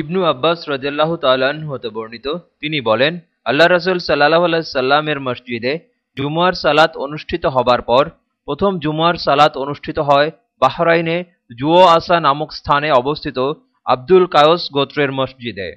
ইবনু আব্বাস রাজিয়াল্লাহ তাল্লাহ্ন হতে বর্ণিত। তিনি বলেন আল্লাহ রসুল সাল্লাহ সাল্লামের মসজিদে জুমার সালাত অনুষ্ঠিত হবার পর প্রথম জুমার সালাত অনুষ্ঠিত হয় বাহরাইনে জুও আসা নামক স্থানে অবস্থিত আব্দুল কায়স গোত্রের মসজিদে।